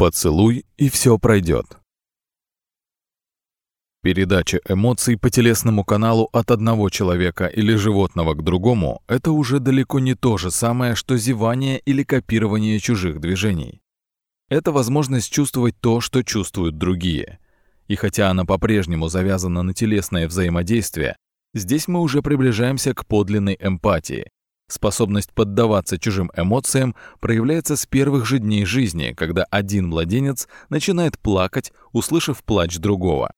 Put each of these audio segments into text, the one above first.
Поцелуй, и все пройдет. Передача эмоций по телесному каналу от одного человека или животного к другому – это уже далеко не то же самое, что зевание или копирование чужих движений. Это возможность чувствовать то, что чувствуют другие. И хотя она по-прежнему завязана на телесное взаимодействие, здесь мы уже приближаемся к подлинной эмпатии, Способность поддаваться чужим эмоциям проявляется с первых же дней жизни, когда один младенец начинает плакать, услышав плач другого.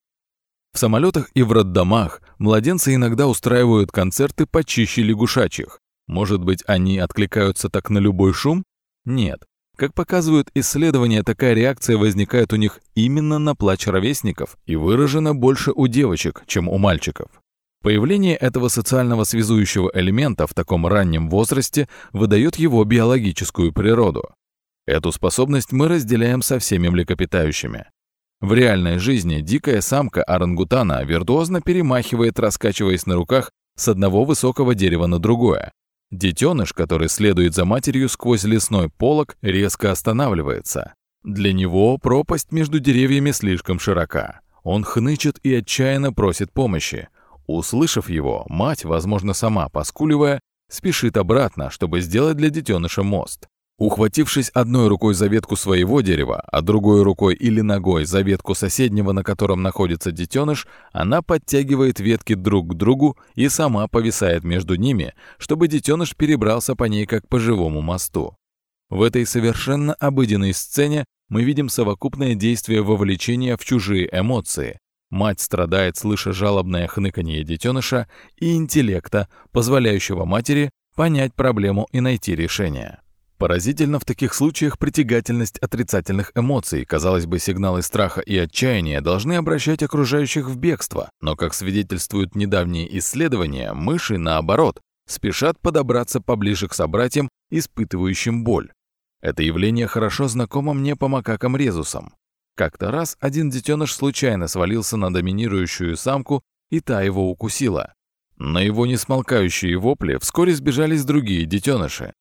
В самолетах и в роддомах младенцы иногда устраивают концерты почище лягушачьих. Может быть, они откликаются так на любой шум? Нет. Как показывают исследования, такая реакция возникает у них именно на плач ровесников и выражена больше у девочек, чем у мальчиков. Появление этого социального связующего элемента в таком раннем возрасте выдает его биологическую природу. Эту способность мы разделяем со всеми млекопитающими. В реальной жизни дикая самка орангутана виртуозно перемахивает, раскачиваясь на руках с одного высокого дерева на другое. Детеныш, который следует за матерью сквозь лесной полог, резко останавливается. Для него пропасть между деревьями слишком широка. Он хнычет и отчаянно просит помощи. Услышав его, мать, возможно, сама поскуливая, спешит обратно, чтобы сделать для детеныша мост. Ухватившись одной рукой за ветку своего дерева, а другой рукой или ногой за ветку соседнего, на котором находится детеныш, она подтягивает ветки друг к другу и сама повисает между ними, чтобы детеныш перебрался по ней как по живому мосту. В этой совершенно обыденной сцене мы видим совокупное действие вовлечения в чужие эмоции, Мать страдает, слыша жалобное хныканье детеныша и интеллекта, позволяющего матери понять проблему и найти решение. Поразительно в таких случаях притягательность отрицательных эмоций. Казалось бы, сигналы страха и отчаяния должны обращать окружающих в бегство, но, как свидетельствуют недавние исследования, мыши, наоборот, спешат подобраться поближе к собратьям, испытывающим боль. Это явление хорошо знакомо мне по макакам-резусам. Как-то раз один детеныш случайно свалился на доминирующую самку, и та его укусила. На его несмолкающие вопли вскоре сбежались другие детеныши.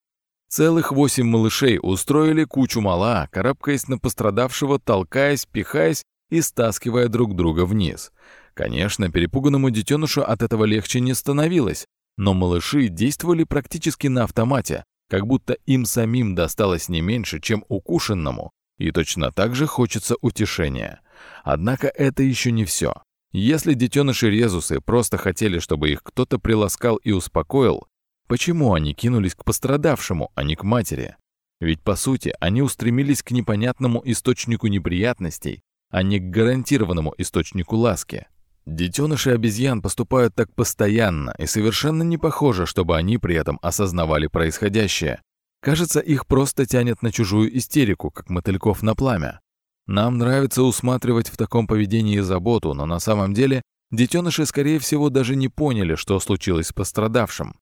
Целых восемь малышей устроили кучу мала, карабкаясь на пострадавшего, толкаясь, пихаясь и стаскивая друг друга вниз. Конечно, перепуганному детенышу от этого легче не становилось, но малыши действовали практически на автомате, как будто им самим досталось не меньше, чем укушенному, и точно так же хочется утешения. Однако это еще не все. Если детеныши-резусы просто хотели, чтобы их кто-то приласкал и успокоил, почему они кинулись к пострадавшему, а не к матери? Ведь, по сути, они устремились к непонятному источнику неприятностей, а не к гарантированному источнику ласки. Детеныши обезьян поступают так постоянно, и совершенно не похоже, чтобы они при этом осознавали происходящее. Кажется, их просто тянет на чужую истерику, как мотыльков на пламя. Нам нравится усматривать в таком поведении заботу, но на самом деле детеныши, скорее всего, даже не поняли, что случилось с пострадавшим.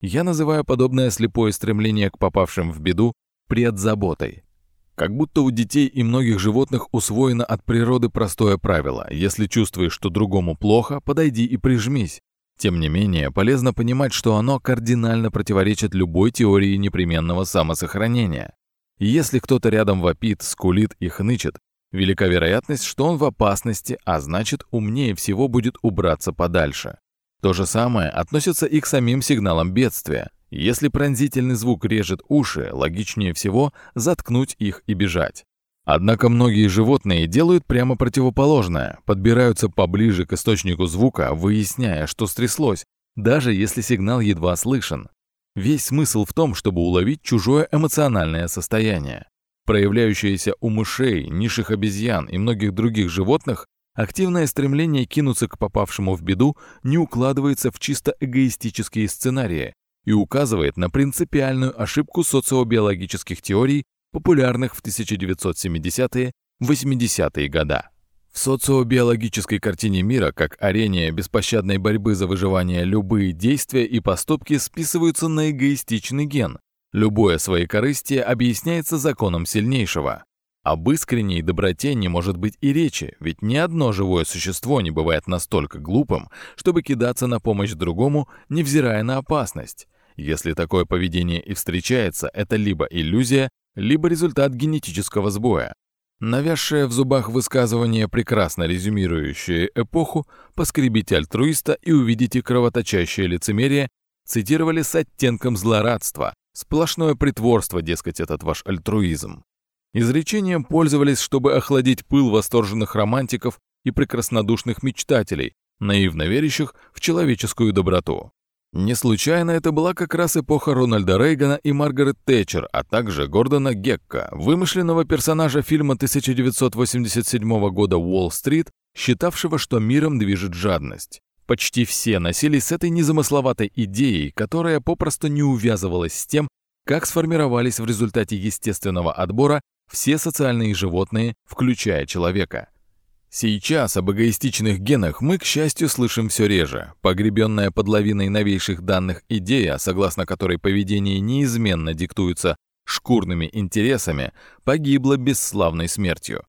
Я называю подобное слепое стремление к попавшим в беду предзаботой. Как будто у детей и многих животных усвоено от природы простое правило «если чувствуешь, что другому плохо, подойди и прижмись». Тем не менее, полезно понимать, что оно кардинально противоречит любой теории непременного самосохранения. если кто-то рядом вопит, скулит и хнычет, велика вероятность, что он в опасности, а значит, умнее всего будет убраться подальше. То же самое относится и к самим сигналам бедствия. Если пронзительный звук режет уши, логичнее всего заткнуть их и бежать. Однако многие животные делают прямо противоположное, подбираются поближе к источнику звука, выясняя, что стряслось, даже если сигнал едва слышен. Весь смысл в том, чтобы уловить чужое эмоциональное состояние. Проявляющееся у мышей, низших обезьян и многих других животных, активное стремление кинуться к попавшему в беду не укладывается в чисто эгоистические сценарии и указывает на принципиальную ошибку социобиологических теорий популярных в 1970-80-е года. В социобиологической картине мира, как арене беспощадной борьбы за выживание, любые действия и поступки списываются на эгоистичный ген. Любое своекорыстие объясняется законом сильнейшего. Об искренней доброте не может быть и речи, ведь ни одно живое существо не бывает настолько глупым, чтобы кидаться на помощь другому, невзирая на опасность. Если такое поведение и встречается, это либо иллюзия, либо результат генетического сбоя. Навязшее в зубах высказывание, прекрасно резюмирующее эпоху, поскребите альтруиста и увидите кровоточащее лицемерие, цитировали с оттенком злорадства, сплошное притворство, дескать, этот ваш альтруизм. Изречением пользовались, чтобы охладить пыл восторженных романтиков и прекраснодушных мечтателей, наивно верящих в человеческую доброту. Не случайно это была как раз эпоха Рональда Рейгана и Маргарет Тэтчер, а также Гордона Гекка, вымышленного персонажа фильма 1987 года «Уолл-стрит», считавшего, что миром движет жадность. Почти все носились с этой незамысловатой идеей, которая попросту не увязывалась с тем, как сформировались в результате естественного отбора все социальные животные, включая человека. Сейчас об эгоистичных генах мы, к счастью, слышим все реже. Погребенная под лавиной новейших данных идея, согласно которой поведение неизменно диктуется шкурными интересами, погибла бесславной смертью.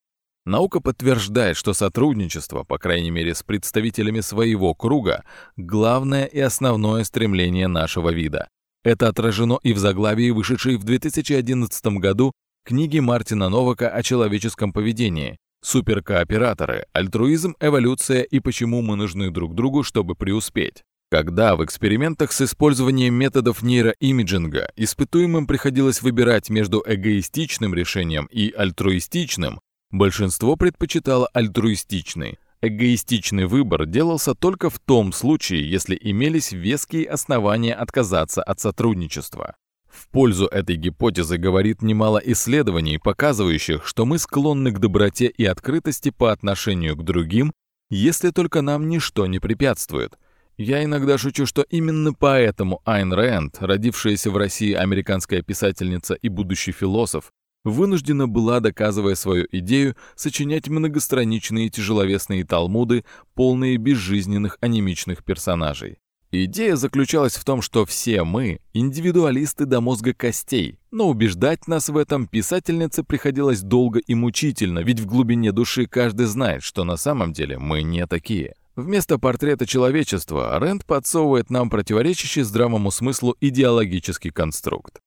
Наука подтверждает, что сотрудничество, по крайней мере с представителями своего круга, главное и основное стремление нашего вида. Это отражено и в заглавии, вышедшей в 2011 году книги Мартина Новака о человеческом поведении, Суперкооператоры, альтруизм, эволюция и почему мы нужны друг другу, чтобы преуспеть. Когда в экспериментах с использованием методов нейроимиджинга испытуемым приходилось выбирать между эгоистичным решением и альтруистичным, большинство предпочитало альтруистичный. Эгоистичный выбор делался только в том случае, если имелись веские основания отказаться от сотрудничества. В пользу этой гипотезы говорит немало исследований, показывающих, что мы склонны к доброте и открытости по отношению к другим, если только нам ничто не препятствует. Я иногда шучу, что именно поэтому Айн Рэнд, родившаяся в России американская писательница и будущий философ, вынуждена была, доказывая свою идею, сочинять многостраничные тяжеловесные талмуды, полные безжизненных анемичных персонажей. Идея заключалась в том, что все мы – индивидуалисты до мозга костей, но убеждать нас в этом писательнице приходилось долго и мучительно, ведь в глубине души каждый знает, что на самом деле мы не такие. Вместо портрета человечества Рэнд подсовывает нам противоречащий здравому смыслу идеологический конструкт.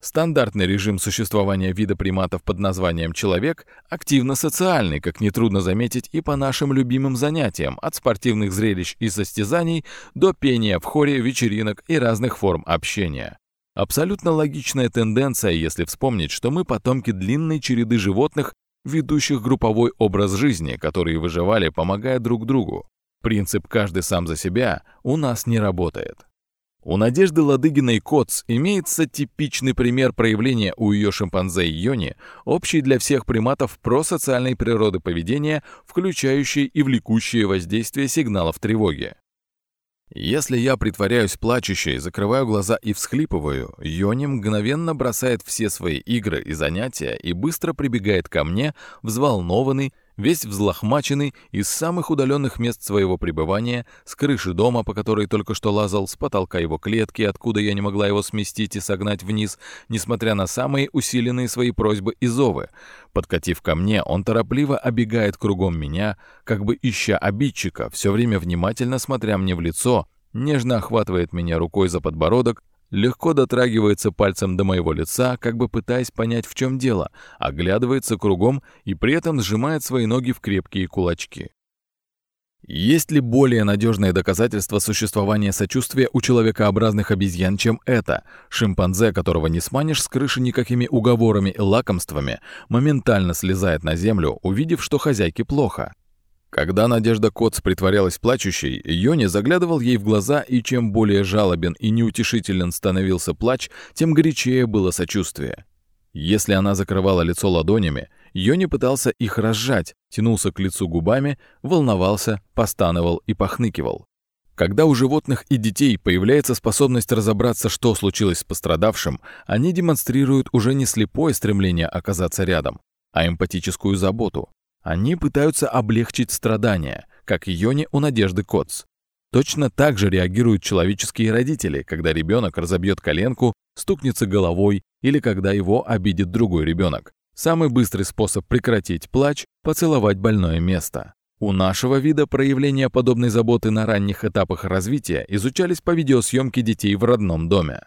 Стандартный режим существования вида приматов под названием «человек» активно социальный, как нетрудно заметить, и по нашим любимым занятиям, от спортивных зрелищ и состязаний до пения в хоре, вечеринок и разных форм общения. Абсолютно логичная тенденция, если вспомнить, что мы потомки длинной череды животных, ведущих групповой образ жизни, которые выживали, помогая друг другу. Принцип «каждый сам за себя» у нас не работает. У Надежды Ладыгиной Коц имеется типичный пример проявления у ее шимпанзе Йони, общий для всех приматов просоциальной природы поведения, включающей и влекущее воздействие сигналов тревоги. Если я притворяюсь плачущей, закрываю глаза и всхлипываю, Йони мгновенно бросает все свои игры и занятия и быстро прибегает ко мне, взволнованный, весь взлохмаченный, из самых удаленных мест своего пребывания, с крыши дома, по которой только что лазал, с потолка его клетки, откуда я не могла его сместить и согнать вниз, несмотря на самые усиленные свои просьбы и зовы. Подкатив ко мне, он торопливо обегает кругом меня, как бы ища обидчика, все время внимательно смотря мне в лицо, нежно охватывает меня рукой за подбородок, легко дотрагивается пальцем до моего лица, как бы пытаясь понять, в чем дело, оглядывается кругом и при этом сжимает свои ноги в крепкие кулачки. Есть ли более надежное доказательство существования сочувствия у человекообразных обезьян, чем это? Шимпанзе, которого не сманишь с крыши никакими уговорами и лакомствами, моментально слезает на землю, увидев, что хозяйке плохо. Когда Надежда Коц притворялась плачущей, Йони заглядывал ей в глаза, и чем более жалобен и неутешителен становился плач, тем горячее было сочувствие. Если она закрывала лицо ладонями, Йони пытался их разжать, тянулся к лицу губами, волновался, постановал и похныкивал. Когда у животных и детей появляется способность разобраться, что случилось с пострадавшим, они демонстрируют уже не слепое стремление оказаться рядом, а эмпатическую заботу. Они пытаются облегчить страдания, как Йони у Надежды Коц. Точно так же реагируют человеческие родители, когда ребенок разобьет коленку, стукнется головой или когда его обидит другой ребенок. Самый быстрый способ прекратить плач – поцеловать больное место. У нашего вида проявления подобной заботы на ранних этапах развития изучались по видеосъемке детей в родном доме.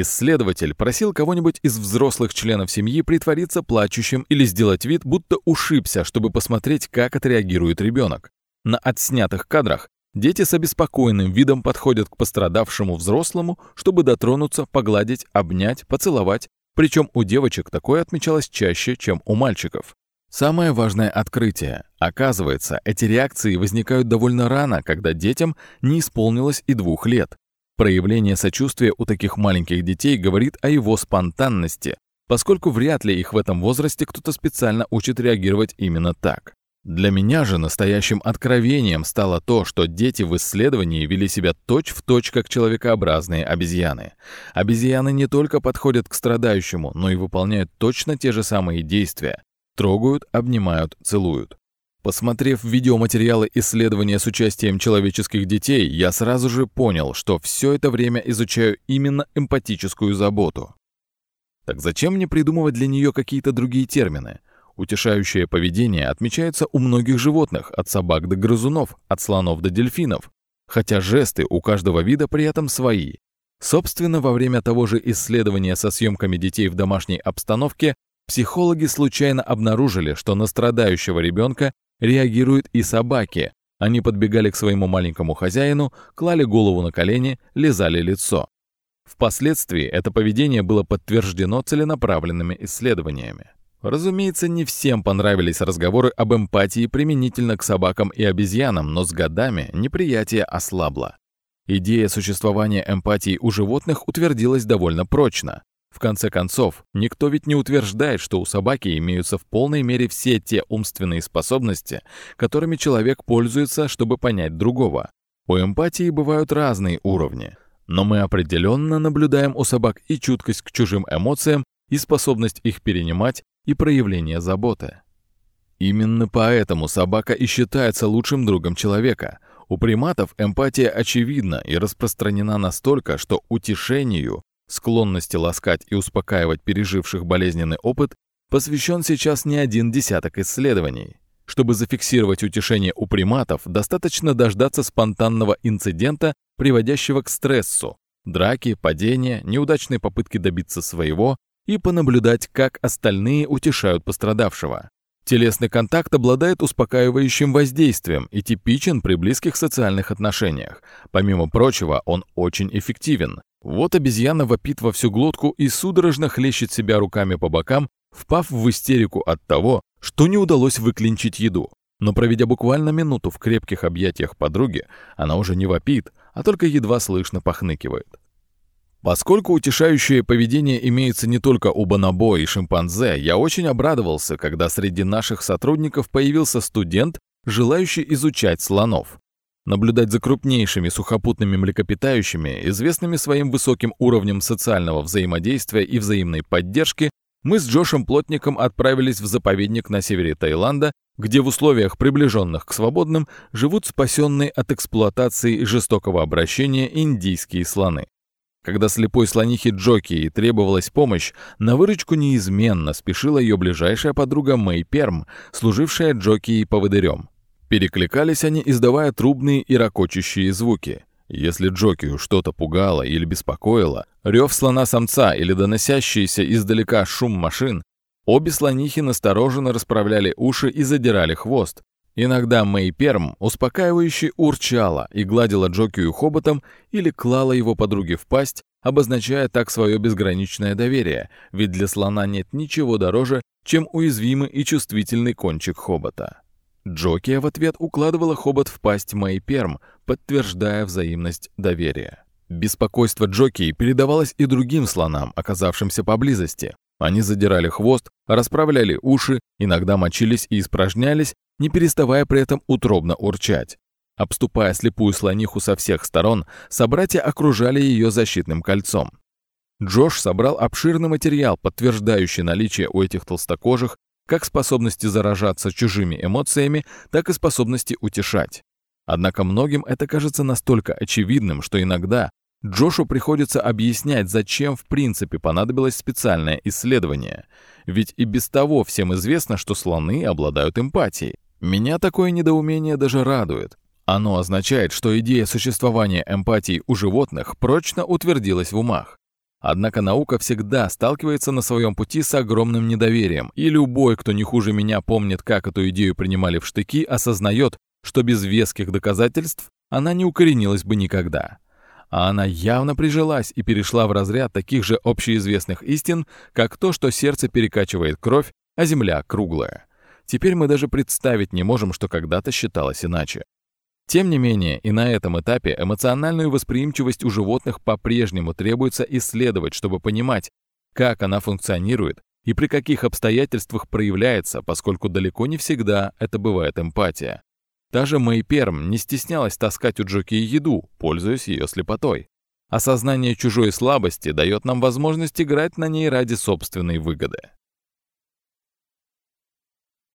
Исследователь просил кого-нибудь из взрослых членов семьи притвориться плачущим или сделать вид, будто ушибся, чтобы посмотреть, как отреагирует ребенок. На отснятых кадрах дети с обеспокоенным видом подходят к пострадавшему взрослому, чтобы дотронуться, погладить, обнять, поцеловать, причем у девочек такое отмечалось чаще, чем у мальчиков. Самое важное открытие. Оказывается, эти реакции возникают довольно рано, когда детям не исполнилось и двух лет. Проявление сочувствия у таких маленьких детей говорит о его спонтанности, поскольку вряд ли их в этом возрасте кто-то специально учит реагировать именно так. Для меня же настоящим откровением стало то, что дети в исследовании вели себя точь-в-точь как человекообразные обезьяны. Обезьяны не только подходят к страдающему, но и выполняют точно те же самые действия. Трогают, обнимают, целуют. Посмотрев видеоматериалы исследования с участием человеческих детей, я сразу же понял, что все это время изучаю именно эмпатическую заботу. Так зачем мне придумывать для нее какие-то другие термины? Утешающее поведение отмечается у многих животных, от собак до грызунов, от слонов до дельфинов, хотя жесты у каждого вида при этом свои. Собственно, во время того же исследования со съемками детей в домашней обстановке психологи случайно обнаружили, что на страдающего ребенка реагируют и собаки. Они подбегали к своему маленькому хозяину, клали голову на колени, лизали лицо. Впоследствии это поведение было подтверждено целенаправленными исследованиями. Разумеется, не всем понравились разговоры об эмпатии применительно к собакам и обезьянам, но с годами неприятие ослабло. Идея существования эмпатии у животных утвердилась довольно прочно. В конце концов, никто ведь не утверждает, что у собаки имеются в полной мере все те умственные способности, которыми человек пользуется, чтобы понять другого. У эмпатии бывают разные уровни, но мы определенно наблюдаем у собак и чуткость к чужим эмоциям, и способность их перенимать, и проявление заботы. Именно поэтому собака и считается лучшим другом человека. У приматов эмпатия очевидна и распространена настолько, что утешению склонности ласкать и успокаивать переживших болезненный опыт, посвящен сейчас не один десяток исследований. Чтобы зафиксировать утешение у приматов, достаточно дождаться спонтанного инцидента, приводящего к стрессу, драки, падения, неудачной попытки добиться своего и понаблюдать, как остальные утешают пострадавшего. Телесный контакт обладает успокаивающим воздействием и типичен при близких социальных отношениях. Помимо прочего, он очень эффективен. Вот обезьяна вопит во всю глотку и судорожно хлещет себя руками по бокам, впав в истерику от того, что не удалось выклинчить еду. Но проведя буквально минуту в крепких объятиях подруги, она уже не вопит, а только едва слышно похныкивает. Поскольку утешающее поведение имеется не только у бонобо и шимпанзе, я очень обрадовался, когда среди наших сотрудников появился студент, желающий изучать слонов. Наблюдать за крупнейшими сухопутными млекопитающими, известными своим высоким уровнем социального взаимодействия и взаимной поддержки, мы с Джошем Плотником отправились в заповедник на севере Таиланда, где в условиях, приближенных к свободным, живут спасенные от эксплуатации и жестокого обращения индийские слоны. Когда слепой слонихе Джоки требовалась помощь, на выручку неизменно спешила ее ближайшая подруга Мэй Перм, служившая Джоки поводырем. Перекликались они, издавая трубные и ракочущие звуки. Если Джокию что-то пугало или беспокоило, рев слона-самца или доносящийся издалека шум машин, обе слонихи настороженно расправляли уши и задирали хвост. Иногда Мэй Перм успокаивающе урчала и гладила Джокию хоботом или клала его подруге в пасть, обозначая так свое безграничное доверие, ведь для слона нет ничего дороже, чем уязвимый и чувствительный кончик хобота. Джокия в ответ укладывала хобот в пасть Мэй Перм, подтверждая взаимность доверия. Беспокойство Джокии передавалось и другим слонам, оказавшимся поблизости. Они задирали хвост, расправляли уши, иногда мочились и испражнялись, не переставая при этом утробно урчать. Обступая слепую слониху со всех сторон, собратья окружали ее защитным кольцом. Джош собрал обширный материал, подтверждающий наличие у этих толстокожих как способности заражаться чужими эмоциями, так и способности утешать. Однако многим это кажется настолько очевидным, что иногда Джошу приходится объяснять, зачем в принципе понадобилось специальное исследование. Ведь и без того всем известно, что слоны обладают эмпатией. Меня такое недоумение даже радует. Оно означает, что идея существования эмпатии у животных прочно утвердилась в умах. Однако наука всегда сталкивается на своем пути с огромным недоверием, и любой, кто не хуже меня помнит, как эту идею принимали в штыки, осознает, что без веских доказательств она не укоренилась бы никогда. А она явно прижилась и перешла в разряд таких же общеизвестных истин, как то, что сердце перекачивает кровь, а земля круглая. Теперь мы даже представить не можем, что когда-то считалось иначе. Тем не менее, и на этом этапе эмоциональную восприимчивость у животных по-прежнему требуется исследовать, чтобы понимать, как она функционирует и при каких обстоятельствах проявляется, поскольку далеко не всегда это бывает эмпатия. Та же Мэй Перм не стеснялась таскать у Джоки еду, пользуясь ее слепотой. Осознание чужой слабости дает нам возможность играть на ней ради собственной выгоды.